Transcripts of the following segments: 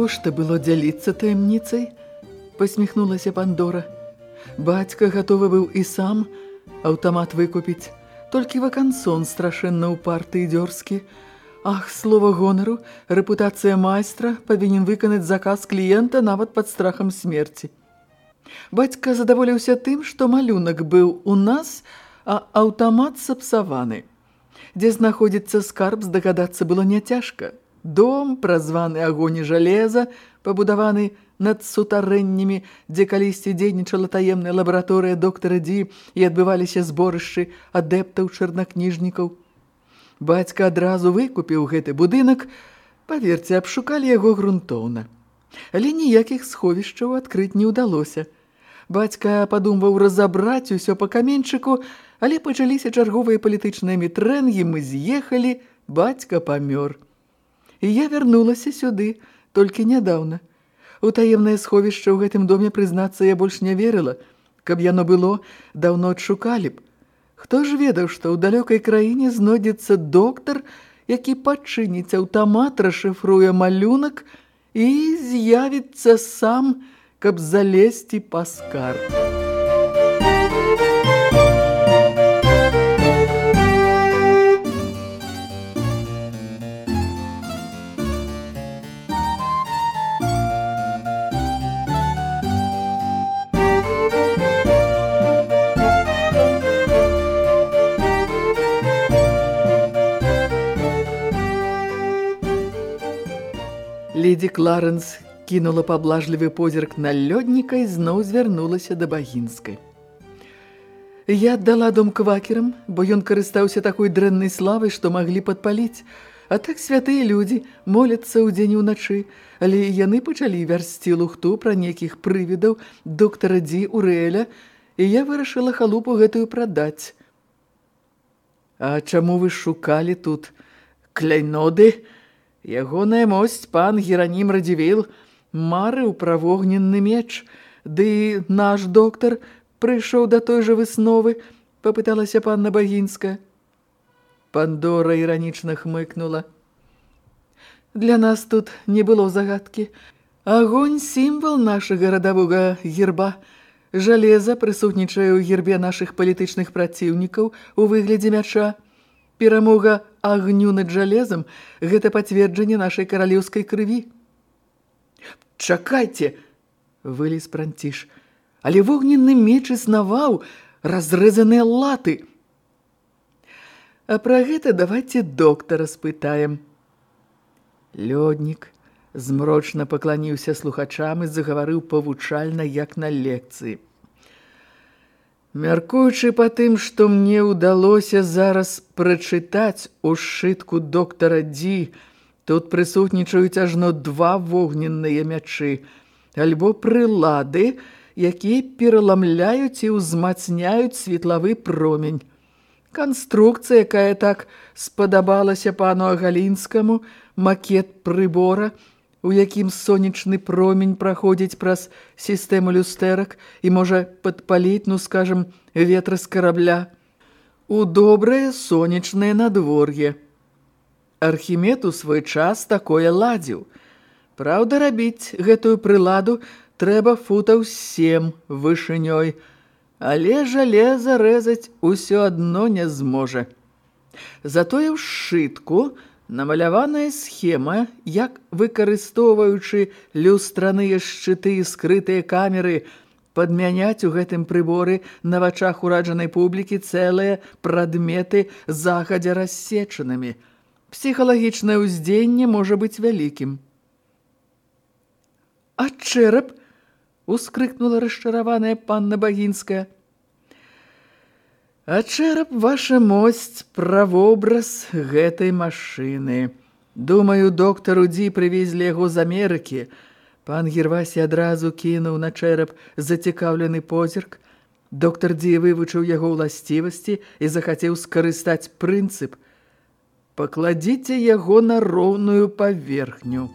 Навошта было дзяліцца таямніцай? Пасміхнулася Пандора. Бацька гатовы быў і сам аўтамат выкупіць. Толькі вакансон страшэнна ўпарты і дзёрзкі. Ах, слова гонару, рэпутацыя майстра павінен выканаць заказ кліента нават пад страхам смерці. Бацька задаволіўся тым, што малюнак быў у нас, а аўтамат сапсаваны. Дзе знаходзіцца скарб, здагадацца было няцяжка. Дом, празваны агоні жалеза, пабудаваны над сутарэннямі, дзе калісьці дзейнічала таемная лабараторыя доктара Ді і адбываліся зборышчы адэптаў чарнакніжнікаў. Бацька адразу выкупіў гэты будынак, паверце, абшукалі яго грунтоўна. Але ніякіх сховішчаў адкрыць не ўдалося. Бацька падумваў разабраць усё па каменьчыку, але пачаліся чарговыя палітычныя мітрэнгі, мы з'ехалі, бацька памёр. І я вярнулася сюды, толькі нядаўна. У таемнае сховішча ў гэтым доме, прызнацца, я больш не верыла. Каб яно было, даўно адшукалі б. Хто ж ведаў, што ў далёкай краіне знойдзецца доктар, які пачыніць аўтамат, расшыфруе малюнак і з'явіцца сам, каб залезці па скарб. Леді Кларенс кінула паблажлівы позірк на лёдніка і зноў звярнулася да багінскай. Я аддала дом квакерам, бо ён карыстаўся такой дрэннай славай, што маглі падпаліць. А так святыя людзі моляцца ў дзень уначы, але яны пачалі вярсці лухту пра нейкіх прывідаў доктара Ді Урэля, і я вырашыла халупу гэтую прадаць. А чаму вы шукалі тут кляйноды? Ягоная мосць пан Геранім Радзівіл марыў пра вогненны меч, ды наш доктар прыйшоў да той жа высновы, папыталася панна Багінская. Пандора іранічна хмыкнула. Для нас тут не было загадкі. Агонь – сімвал нашага радавога герба. Жалеза прысутнічае ў гербе нашых палітычных праціўнікаў у выглядзе мяча. Перамога агню над жалезам – гэта пацверджанне нашай каралеўскай крыві. Чакайце, вылез пранціш, але вогненны меч існаваў, разрэзаныя латы. А пра гэта давайце доктара спытаем. Лёднік змрочна пакланіўся слухачам і загаварыў павучальна, як на лекцыі. Мяркуючы па тым, што мне ўдалося зараз прачытаць у сшытку доктара Ді, тут прысутнічаюць ажно два вогненныя мячы, альбо прылады, якія пераламляюць і ўзмацняюць светлавы промень. Канструкцыя, якая так спадабалася пану Агалінскаму, макет прыбора – у якім сонечны промень праходзіць праз сістэму люстэрак і можа падпаліць, ну скажам, ветры з карабля, у добрае сонечнае надвор'е. Архімед у свой час такое ладзіў. Праўда, рабіць гэтую прыладу трэба футаў сем вышынёй, але жалеза рэзаць усё адно не зможа. Затое ў сшытку намаляваная схема, як выкарыстоўваючы люстраныя шчыты і скрытыя камеры, падмяняць у гэтым прыборы на вачах ураджанай публікі цэлыя прадметы захадзя рассечанымі. Псіхалагічнае ўздзенне можа быць вялікім. А чэрап? ускрыкнула расчараваная панна Багінская. А чэрап ваша мосць правобраз гэтай машыны. Думаю, доктару Ді прывезлі яго з Амерыкі. Пан Гервасі адразу кінуў на чэрап зацікаўлены позірк. Доктар Ді вывучыў яго ўласцівасці і захацеў скарыстаць прынцып – пакладзіце яго на роўную паверхню.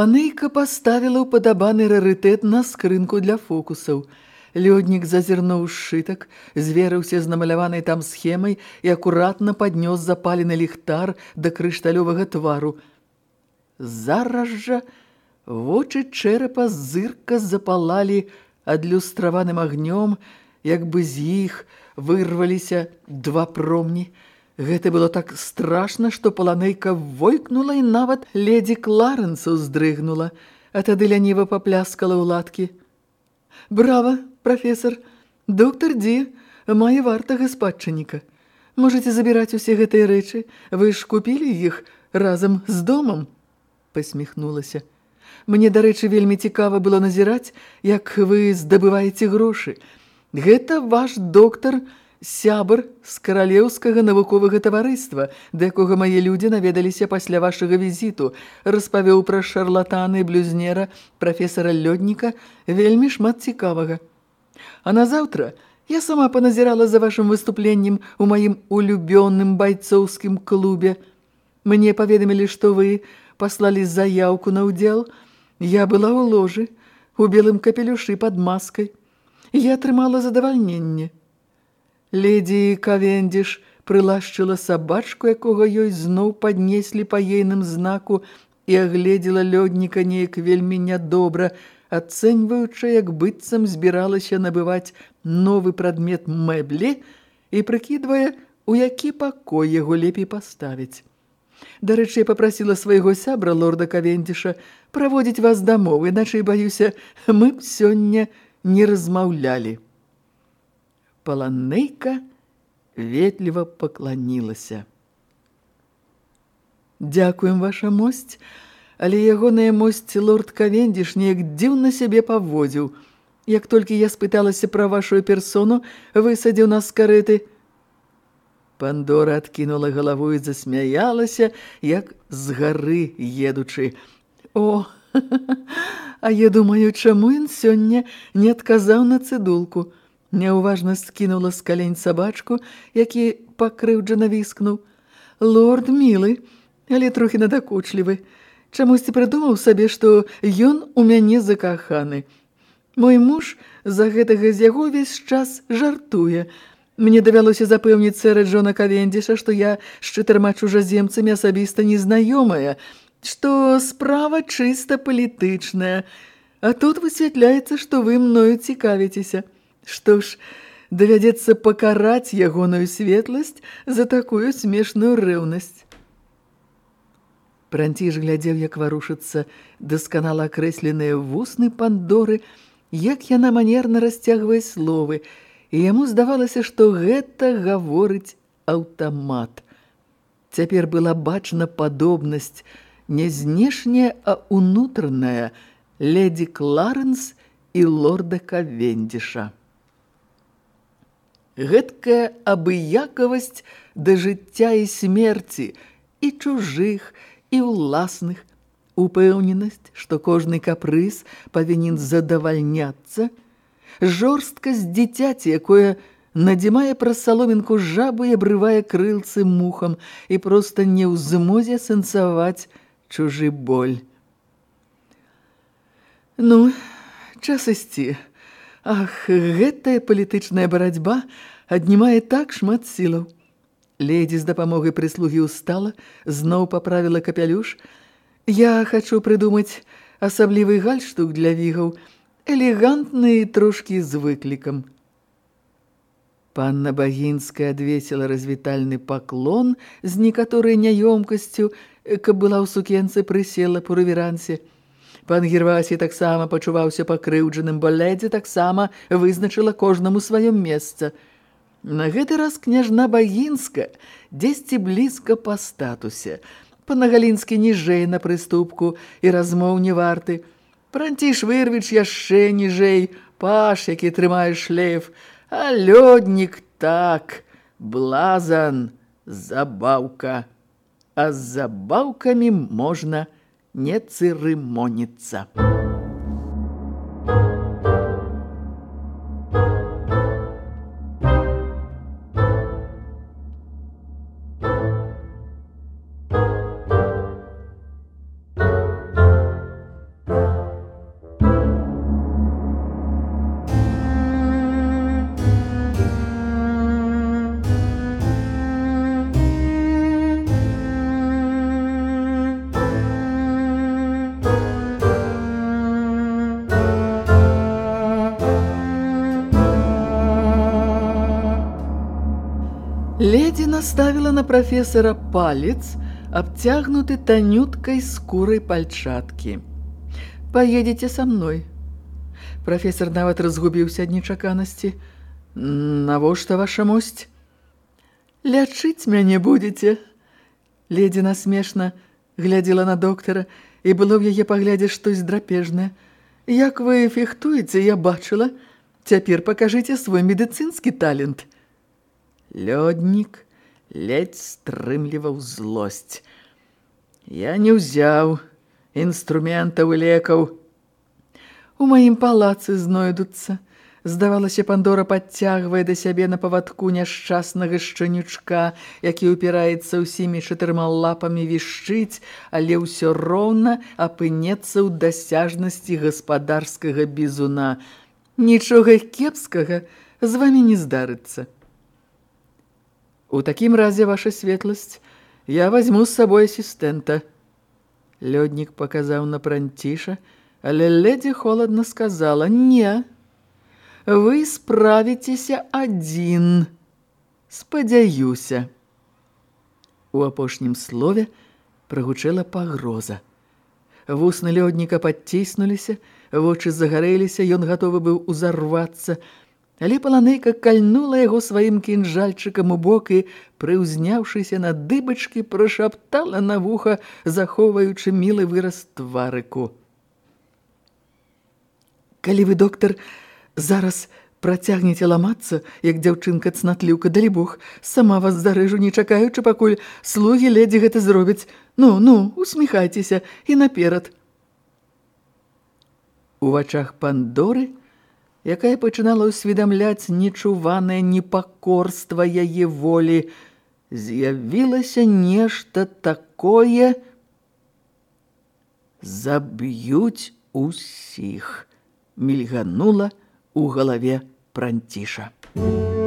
Паланейка паставіла ўпадабаны рарытэт на скрынку для фокусаў. Лёднік зазірнуў сшытак, зверыўся з намаляванай там схемай і акуратна паднёс запалены ліхтар да крышталёвага твару. Зараз жа вочы чэрапа зырка запалалі адлюстраваным агнём, як бы з іх вырваліся два промні – Гэта было так страшна, што паланейка войкнула і нават ледзі Кларэнсу здрыгнула, а тады ляніва папляскала ў латкі. «Брава, прафесор! Доктор Ді мае вартага спадчынніка. Можаце забіраць усе гэтыя рэчы? Вы ж купілі іх разам з домам?» Пасміхнулася. «Мне, дарэчы, вельмі цікава было назіраць, як вы здабываеце грошы. Гэта ваш доктар Ді сябр з каралеўскага навуковага таварыства, да якога мае людзі наведаліся пасля вашага візіту, распавёў пра шарлатаны блюзнера прафесара Лёдніка вельмі шмат цікавага. А назаўтра я сама паназірала за вашым выступленнем у маім улюбённым байцоўскім клубе. Мне паведамілі, што вы паслалі заяўку на ўдзел. Я была ў ложы, у белым капелюшы пад маскай. Я атрымала задавальненне. Леді Кавендіш прылашчыла сабачку, якога ёй зноў паднеслі па ейным знаку і агледзела лёдніка неяк вельмі нядобра, ацэньваючы, як быццам збіралася набываць новы прадмет мэблі і прыкідвае, у які пакой яго лепей паставіць. Дарэчы, я папрасіла свайго сябра, лорда Кавендіша, праводзіць вас дамоў, іначай, баюся, мы б сёння не размаўлялі. Паланейка ветліва пакланілася. Дзякуем ваша мосць, але ягоная мосць лорд Кавендіш неяк дзіўна сябе паводзіў. Як толькі я спыталася пра вашу персону, высадзіў нас з карэты. Пандора адкінула галаву і засмяялася, як з гары едучы. О, а я думаю, чаму ён сёння не адказаў на цыдулку? Няўважна скінула з калень сабачку, які пакрыўджана віскнуў. Лорд мілы, але трохі надакучлівы. Чамусьці прыдумаў сабе, што ён у мяне закаханы. Мой муж за гэтага з яго ўвесь час жартуе. Мне давялося запэўніць сэра Джона Кавендіша, што я з чатырма чужаземцамі асабіста незнаёмая, што справа чыста палітычная. А тут высвятляецца, што вы мною цікавіцеся. Што ж, давядзецца пакараць ягоную светласць за такую смешную рэўнасць. Пранціж глядзеў, як варушыцца дасканала акрэсленыя вусны пандоры, як яна манерна расцягвае словы, і яму здавалася, што гэта гаворыць аўтамат. Цяпер была бачна падобнасць не знешняя, а ўнутраная леді Кларэнс і лорда Кавендіша. Гэткая абыякавасць да жыцця і смерці і чужых, і ўласных, упэўненасць, што кожны капрыз павінен задавальняцца, жорсткасць дзіцяці, якое надзімае праз саломінку жабу і абрывае крылцы мухам і проста не ў змозе сэнсаваць чужы боль. Ну, час ісці. Ах, гэтая палітычная барацьба аднімае так шмат сілаў. Леді з дапамогай прыслугі ўстала, зноў паправіла капялюш. Я хачу прыдумаць асаблівы гальштук для вігаў, элегантны і трошкі з выклікам. Панна Багінская адвесіла развітальны паклон з некаторай няёмкасцю, каб была ў сукенцы прысела по рэверансе. Пан Гервасі таксама пачуваўся пакрыўджаным, бо ледзі таксама вызначыла кожнаму сваё месца – На гэты раз княжна Багінска дзесьці блізка па статусе. Панагалінскі ніжэй на прыступку і размоў не варты. Пранціш вырвіч яшчэ ніжэй, паш, які трымае шлейф, а лёднік так, блазан, забаўка. А з забаўкамі можна не цырымоніцца. Леді наставила на професора палец, обтягнуты тонюткой скурой пальчатки. «Поедете со мной». Професор нават разгубіўся ад нечаканасці. «Навошта ваша мосць?» «Лячыць мяне будете?» Леді насмешна глядзела на доктара, і было ў яе паглядзе штось драпежнае. «Як вы фехтуеце, я бачыла. Цяпер пакажыце свой медыцынскі талент». Лёднік ледь стрымліваў злосць. Я не ўзяў інструментаў і лекаў. У маім палацы знойдуцца. Здавалася, Пандора падцягвае да сябе на павадку няшчаснага шчанючка, які ўпіраецца ўсімі чатырма лапамі вішчыць, але ўсё роўна апынецца ў дасяжнасці гаспадарскага бізуна. Нічога кепскага з вамі не здарыцца. У такім разе, ваша светласць, я возьму з сабой асістэнта. Лёднік паказаў на пранціша, але ледзі холадна сказала: "Не. Вы справіцеся адзін. Спадзяюся". У апошнім слове прагучэла пагроза. Вусны лёдніка падціснуліся, вочы загарэліся, ён гатовы быў узарвацца, Але паланейка кальнула яго сваім кінжальчыкам у бок і, прыўзняўшыся на дыбачкі, прашаптала на вуха, захоўваючы мілы выраз тварыку. Калі вы, доктар, зараз працягнеце ламацца, як дзяўчынка цнатліўка, далі Бог, сама вас зарэжу, не чакаючы, пакуль слугі ледзі гэта зробяць. Ну, ну, усміхайцеся і наперад. У вачах Пандоры – якая пачынала ўсведамляць нечуванае непакорства яе волі, з'явілася нешта такое заб'юць усіх, мільганула у галаве пранціша. Прафесор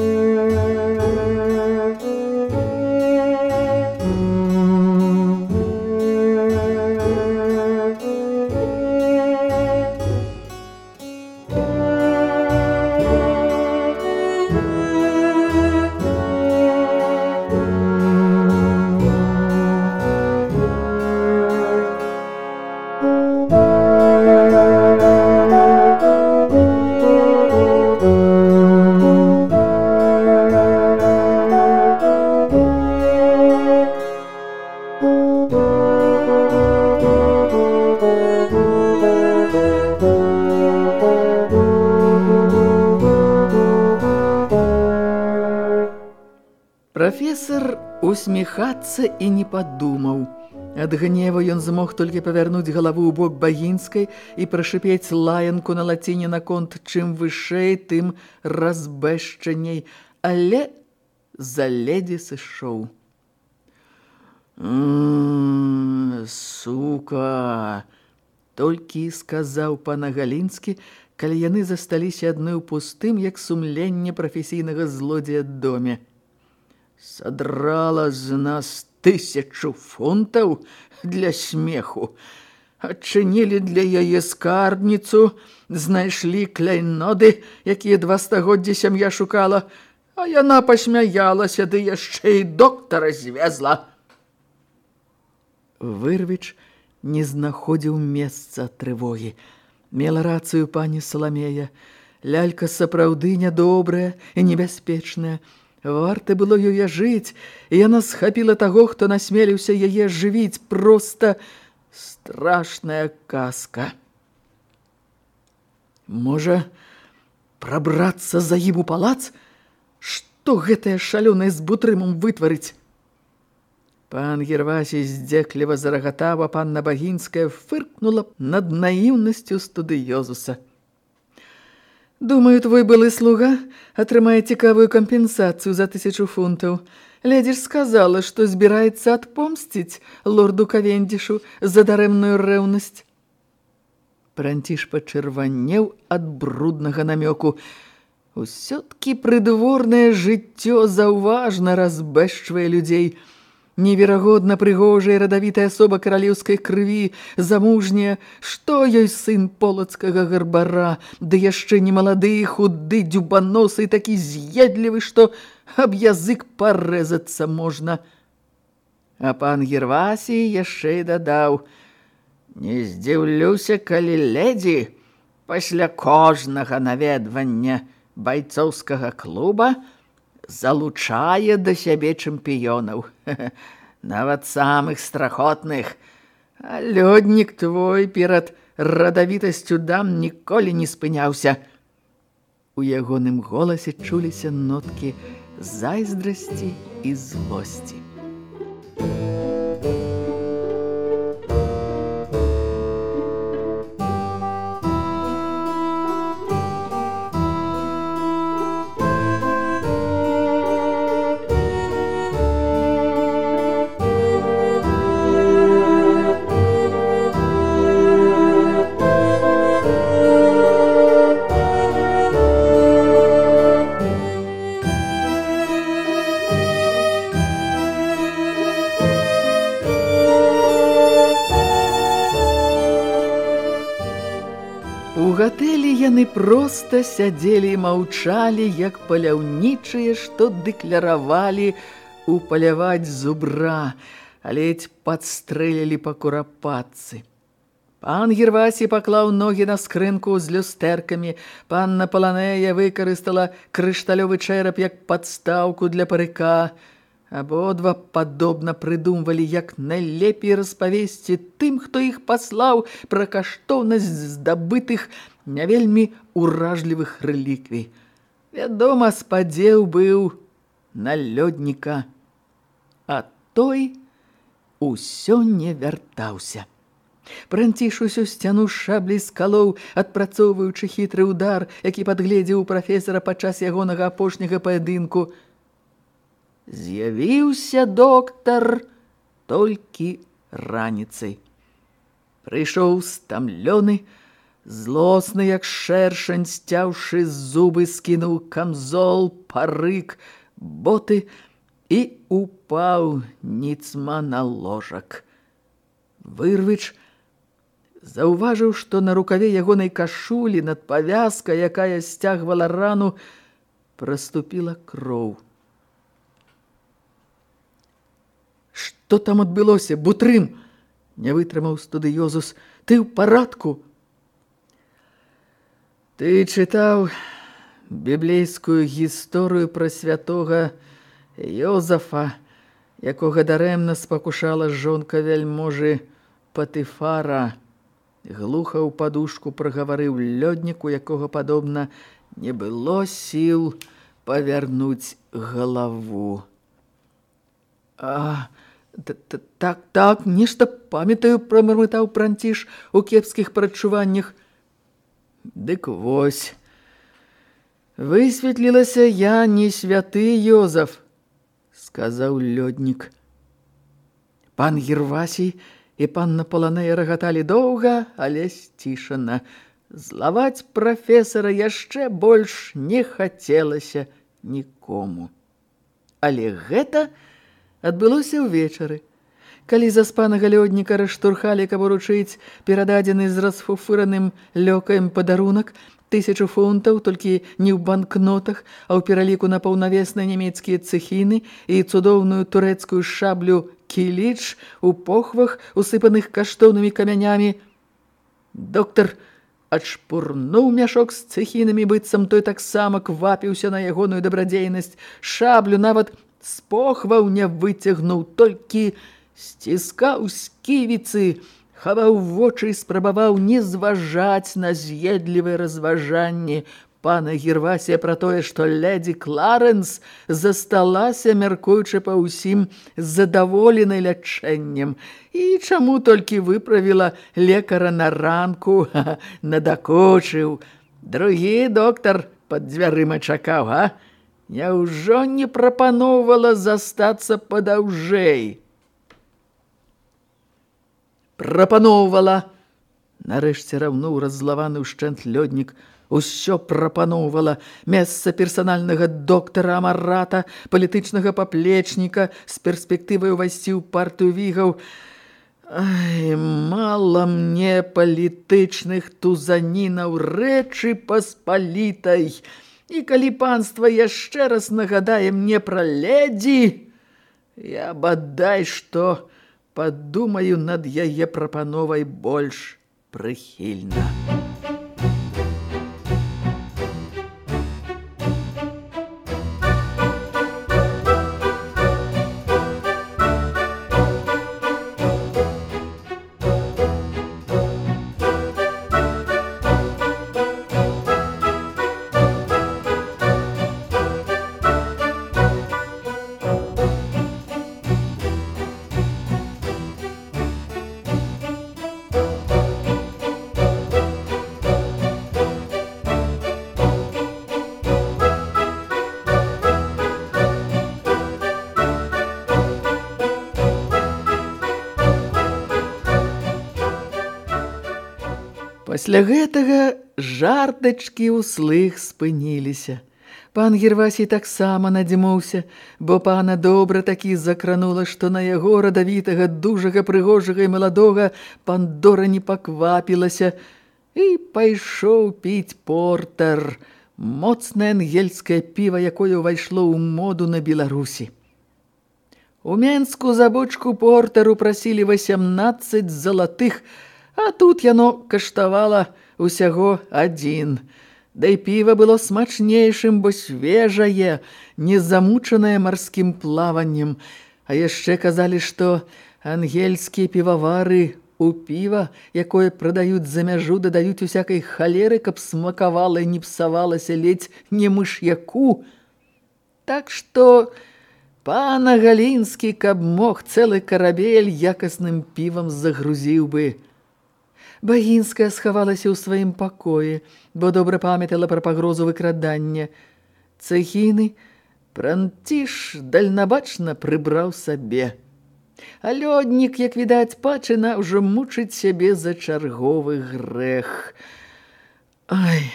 усміхацца і не падумаў. Ад гневу ён змог толькі павярнуць галаву ў бок багінскай і прашыпець лаянку на лаціне на конт чым вышэй, тым разбэшчаней, але за ледзі сышоў. Сука! Толькі сказаў пана Галінскі, калі яны засталіся адны ў пустым, як сумленне прафесійнага злодзея доме. Садрала з нас тысячу фунтаў для смеху. Адчынілі для яе скарбніцу, знайшлі кляйноды, якія два стагоддзі сям'я шукала, а яна пасмяялася, ды яшчэ і доктара звязла. Вырвіч не знаходзіў месца трывогі. Мела рацыю пані Саламея. Лялька сапраўды нядобрая і небяспечная. Варта было ёй жыць, і яна схапіла таго, хто насмеліўся яе жывіць. Проста страшная казка. Можа, прабрацца за ім у палац? Што гэтая шалёная з бутрымам вытварыць? Пан Гервасій здзекліва зарагатаў, а панна Багінская фыркнула над наіўнасцю студыёзуса. «Думаю, твой былы слуга атрымае цікавую кампенсацыю за тысячу фунтаў. Ледзі ж сказала, што збіраецца адпомсціць лорду Кавендішу за дарэмную рэўнасць». Пранціш пачырванеў ад бруднага намёку. «Усё-ткі прыдворнае жыццё заўважна разбэшчвае людзей». Неверагодна прыгожая радавітая асоба каралеўскай крыві, замужняя, што ёй сын полацкага гарбара, ды яшчэ не малады, худы, дзюбаносы, такі з'едлівы, што аб язык парэзацца можна. А пан Гервасій яшчэ і дадаў: Не здзіўлюся, калі ледзі пасля кожнага наведвання байцоўскага клуба, залучае да сябе чэмпіёнаў, нават самых страхотных. А лёднік твой перад радавітасцю дам ніколі не спыняўся. У ягоным голасе чуліся ноткі зайздрасці і злосці. яны проста сядзелі і маўчалі, як паляўнічыя, што дэкляравалі упаляваць зубра, ледзь падстрэлілі па курапатцы. Пан Гервасі паклаў ногі на скрынку з люстэркамі, панна Паланея выкарыстала крышталёвы чэрап як падстаўку для парыка, Абодва падобна прыдумвалі, як найлепей распавесці тым, хто іх паслаў пра каштоўнасць здабытых не вельмі уражлівых рэліквій. Вядома, спадзеў быў на лёдніка, а той усё не вяртаўся. Пранціш усю сцяну шаблі скалоў, адпрацоўваючы хітры ўдар, які падгледзеў у прафесара падчас ягонага апошняга паядынку. З'явіўся доктар толькі раніцай. Прыйшоў стамлёны, Злосны, як шэршань, сцяўшы зубы, скінуў камзол, парык, боты і упаў ніцма на ложак. Вырвіч заўважыў, што на рукаве ягонай кашулі над павязкай, якая сцягвала рану, праступіла кроў. Што там адбылося, бутрым? Не вытрымаў студыёзус. Ты ў парадку? Ты чытаў біблейскую гісторыю пра святога Йозафа, якога дарэмна спакушала жонка вяльможы Патыфара. Глуха ў падушку прагаварыў лёдніку, якога падобна не было сіл павярнуць галаву. А, так, так, нешта памятаю, прамармытаў пранціш у кепскіх прачуваннях. Дык вось. Высветлілася я не святы Йозаф, сказаў лёднік. Пан Гервасій і панна Паланея рагаталі доўга, але сцішана. Злаваць прафесара яшчэ больш не хацелася нікому. Але гэта адбылося ўвечары. Калі заспанага лёдніка раштурхалі, каб уручыць перададзены з расфуфыраным лёкаем падарунак, тысячу фунтаў, толькі не ў банкнотах, а ў пераліку на паўнавесныя нямецкія цехіны і цудоўную турэцкую шаблю кіліч у похвах, усыпаных каштоўнымі камянямі. Доктар адшпурнуў мяшок з цехінамі, быццам той таксама квапіўся на ягоную дабрадзейнасць, шаблю нават з похваў не выцягнуў, толькі сціскаў сківіцы, хаваў вочы і спрабаваў не зважаць на з'едлівыя разважанні пана Гервасія пра тое, што ледзі Кларэнс засталася, мяркуючы па ўсім задаволенай лячэннем. І чаму толькі выправіла лекара на ранку, надакочыў. Другі доктар пад дзвярыма чакаў, а? Няўжо не прапаноўвала застацца падаўжэй? Прапаноўвала. Нарэшце раўнуў раззлаваны ўшчэнт лёднік. Усё прапаноўвала месца персанальнага доктара Амарата, палітычнага паплечніка з перспектывай увайсці ў партыю вігаў. Ай, мала мне палітычных тузанінаў рэчы паспалітай. І калі панства яшчэ раз нагадае мне пра ледзі, я бадай што падумаю над яе прапановай больш прыхільна. Пасля гэтага жартачкі ўслых спыніліся. Пан Гервасій таксама надзімуўся, бо пана добра такі закранула, што на яго радавітага, дужага, прыгожага і маладога пандора не паквапілася і пайшоў піць портер, моцнае ангельскае піва, якое ўвайшло ў моду на Беларусі. У Менску за бочку портеру прасілі 18 залатых, А тут яно каштавала усяго адзін. Да і піва было смачнейшым, бо свежае, не замучанае марскім плаваннем. А яшчэ казалі, што ангельскія півавары у піва, якое прадаюць за мяжу, дадаюць усякай халеры, каб смакавала і не псавалася ледзь не мыш'яку. Так што пана Галінскі, каб мог цэлы карабель якасным півам загрузіў бы. Багінская схавалася ў сваім пакоі, бо добра памятала пра пагрозу выкрадання. Цехіны пранціш дальнабачна прыбраў сабе. А лёднік, як відаць, пачына ўжо мучыць сябе за чарговы грэх. Ай,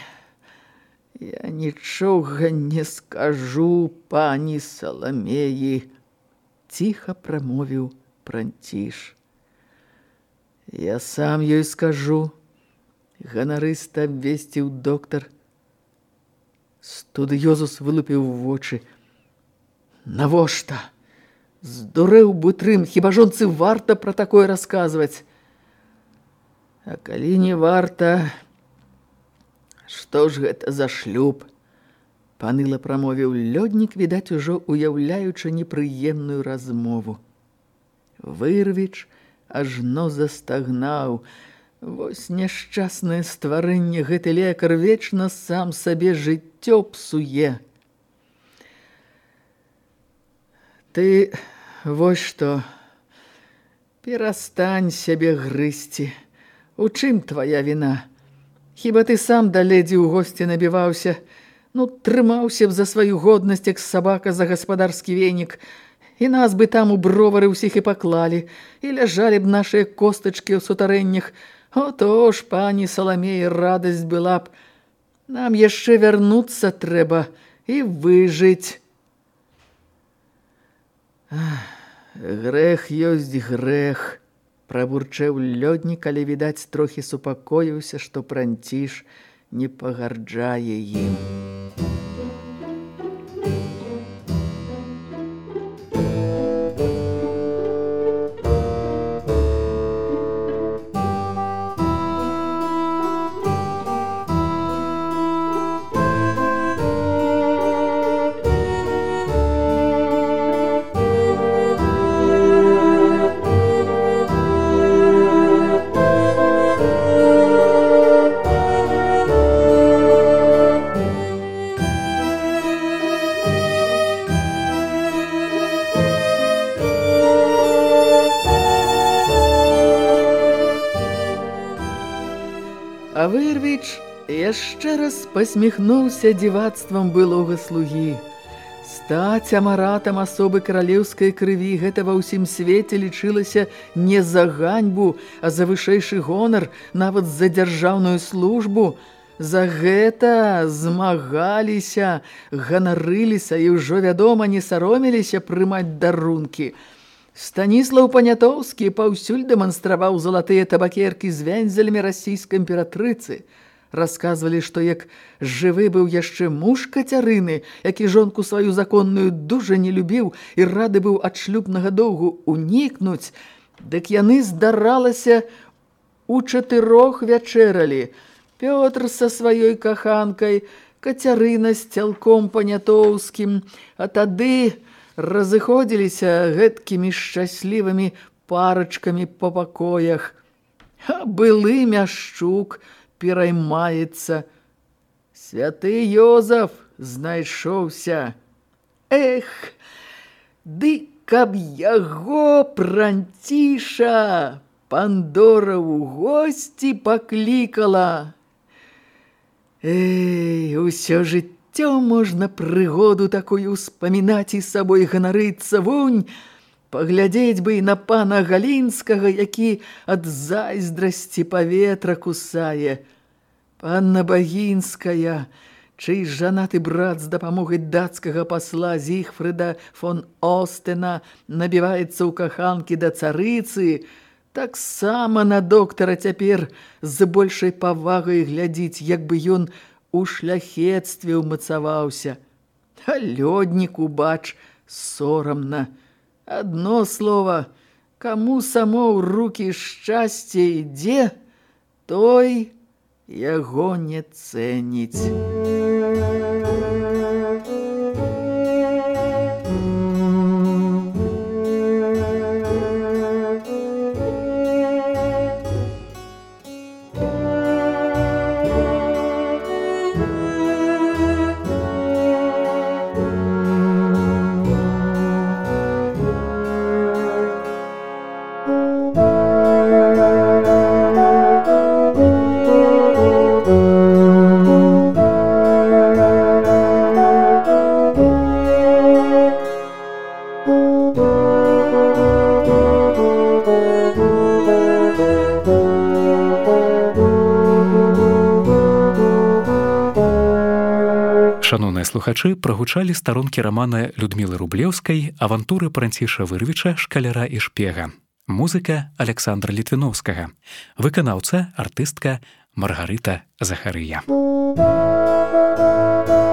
я нічога не скажу, пані Саламеі, ціха прамовіў пранціш. Я сам ёй скажу, ганарыста абвесціў доктар. Студыёзус вылупіў вочы. Навошта? Здурэў бутрым, хіба жонцы варта пра такое расказваць. А калі не варта, што ж гэта за шлюб? Паныла прамовіў лёднік, відаць, ужо уяўляючы непрыемную размову. Вырвіч, ажно застагнаў. Вось няшчаснае стварэнне гэты лекар вечна сам сабе жыццё псуе. Ты Вось што, перастань сябе грызці. У чым твая віна? Хіба ты сам да ледзі ў госці набіваўся, ну, трымаўся б за сваю годнасць, як сабака за гаспадарскі венік, і нас бы там у бровары ўсіх і паклалі, і ляжалі б нашыя костачкі ў сутарэннях. Ото ж, пані Саламеі, радасць была б. Нам яшчэ вярнуцца трэба і выжыць. Ах, грэх ёсць грэх прабурчэў лёднік, але відаць трохі супакоіўся, што пранціш не пагарджае ім. Пасміхнуўся дзівацтвам былога слугі. Стаць амаратам асобы каралеўскай крыві гэта ва ўсім свеце лічылася не за ганьбу, а за вышэйшы гонар, нават за дзяржаўную службу. За гэта змагаліся, ганарыліся і ўжо, вядома, не сароміліся прымаць дарункі. Станіслаў Панятоўскі паўсюль дэманстраваў залатыя табакеркі з вензелямі расійскай імператрыцы – Расказвалі, што як жывы быў яшчэ муж кацярыны, які жонку сваю законную дужа не любіў і рады быў ад шлюбнага доўгу унікнуць, дык яны здаралася у чатырох вячэралі. Пётр са сваёй каханкай, кацярына з цялком панятоўскім, а тады разыходзіліся гэткімі шчаслівымі парачкамі па пакоях. А былы мяшчук – пераймаецца. Святы Йозаф знайшоўся. Эх, ды каб яго пранціша, Пандора ў госці паклікала. Эй, усё жыццё можна прыгоду такую ўспамінаць і сабой ганарыцца вунь, Паглядзець бы і на пана Галінскага, які ад зайздрасці паветра кусае. Панна Багінская, чый жанаты брат з дапамогай дацкага пасла Зігфрыда фон Остена набіваецца ў каханкі да царыцы, таксама на доктара цяпер з большай павагай глядзіць, як бы ён у шляхецтве ўмацаваўся. А лёдніку, бач, сорамна. Одно слово, кому само ў рукі шчасце ідзе, той яго не цэніць. Слухачы прагучалі старонкі рамана Людмілы рублеўскай авантуры пранціша вырвіча шкаляра і шпега музыка александра літвіновскага выканаўца артыстка маргарыта захарыя Thank you.